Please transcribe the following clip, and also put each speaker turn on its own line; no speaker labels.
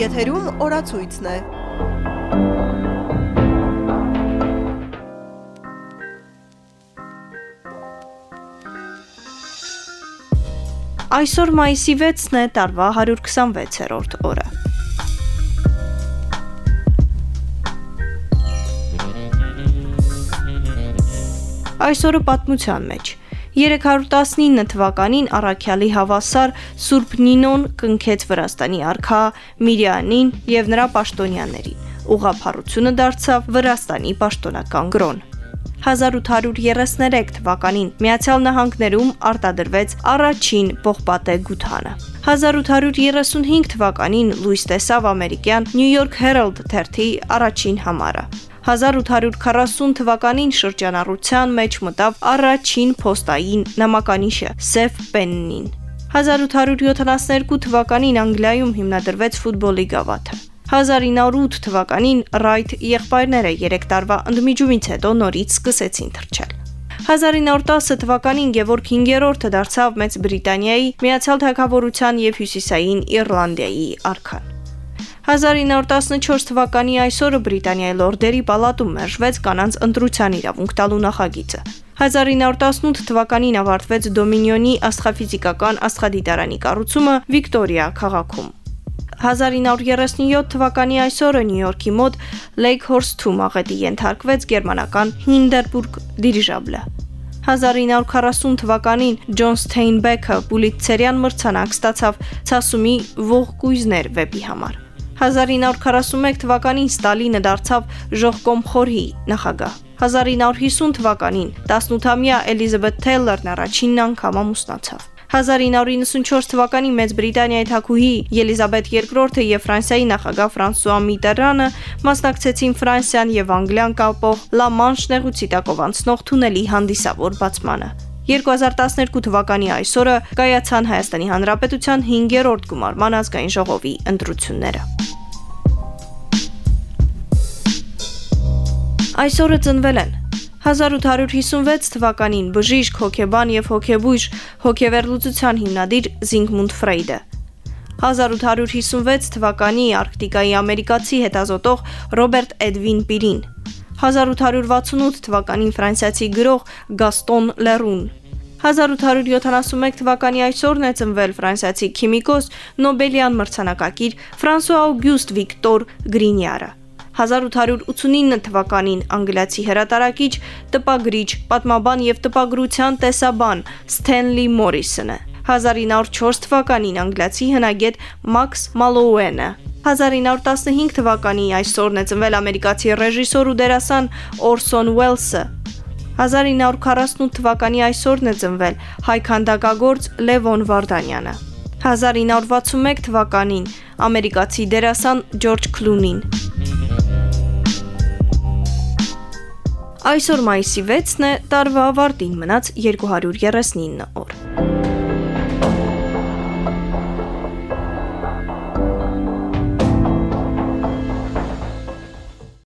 Եթերում օրացույցն է։
Այսօր մայիսի 6-ն է, տարվա 126-րդ օրը։ Այսօրը պատմության մեջ 319 թվականին Արաքյալի հավասար Սուրբ Նինոն կնքեց Վրաստանի արքա Միրյանին եւ նրա պաշտոնյաներին։ Ուղափառությունը դարձավ Վրաստանի պաշտոնական գրոն։ 1833 թվականին Միացյալ Նահանգներում արտադրվեց առաջին պողպատե գութանը։ 1835 թվականին լույս տեսավ ամերիկյան New York Herald թերթի առաջին համարը։ 1840 թվականին շրջանառության մեջ մտավ առաջին փոստային նամականիշը՝ Սեֆ Պեննին։ 1872 թվականին Անգլիայում հիմնադրվեց ֆուտբոլի գավաթը։ 1908 թվականին Ռայթ եղբայրները 3 տարվա ընդմիջումից հետո նորից սկսեցին թռչել։ 1910 թվականին Գևորգ 5-րդը դարձավ Մեծ Բրիտանիայի Միացյալ Թագավորության եւ Հյուսիսային Իռլանդիայի արքան։ 1914 թվականի այսօրը Բրիտանիայի լորդերի պալատում մերժվեց կանանց ընտրության իրավունք տալու նախագիծը։ 1918 թվականին ավարտվեց Դոմինիոնի աստղաֆիզիկական աստղադիտարանի կառուցումը Վիկտորիա քաղաքում։ 1937 թվականի այսօրը Նյու Յորքի մոտ Լեյքհորսթում աղետի ենթարկվեց գերմանական Hindenburg դիրիժաբլը։ 1940 թվականին Ջոն Սթեյնբեքը Պուլիցերյան մրցանակ ստացավ ցասումի ողկույզներ վեպի համար։ 1941 թվականին Ստալինը դարձավ Ժողկոմխորհի նախագահ։ 1950 թվականին 18-ամյա Էլիզաբեթ Թեյլերն առաջին անգամ ամուսնացավ։ 1994 թվականին Մեծ Բրիտանիայի թագուհի Ելիզաբեթ II-ը եւ Ֆրանսիայի նախագահ Ֆրանսուଆ Միտերանը մասնակցեցին Ֆրանսիան եւ Անգլիան կապող Լա Մանշ նեղուցի տակով անցնող թունելի հանդիսավոր բացմանը։ 2012 թվականի այսօրը կայացան Հայաստանի Հանրապետության 5-րդ գումարման ազգային ժողովի ընտրությունները։ Այսօրը ծնվել են 1856 թվականին բժիշկ, հոգեբան եւ հոգեբույժ հոգեվերլուծության հիմնադիր Զինգմունդ Ֆրեյդը 1856 թվականի Արկտիկայի ամերիկացի հետազոտող Ռոբերտ Էդվին Պիրին 1868 թվականին ֆրանսիացի գրող Գաստոն Լերուն 1871 թվականի այսօրն է ծնվել ֆրանսիացի քիմիկոս Նոբելյան մրցանակակիր Ֆրանսուଆ Օգյուստ Վիկտոր Գրինյարը 1889 թվականին անգլիացի հրատարակիչ, տպագրիչ, պատմաբան եւ տպագրության տեսաբան Սթենլի Մորիսոնը 1904 թվականին անգլիացի հնագետ Մաքս Մալոուենը 1915 թվականի այսօրն է ծնվել ամերիկացի ռեժիսոր ու դերասան Օրսոն Ուելսը 1948 թվականի այսօրն է ծնվել հայ քանդակագործ Լևոն Վարդանյանը 1961 թվականին ամերիկացի դերասան Ջորջ Քլունին Այսօր մայիսի 6-ն է, տարվա ավարտին մնաց 239 օր։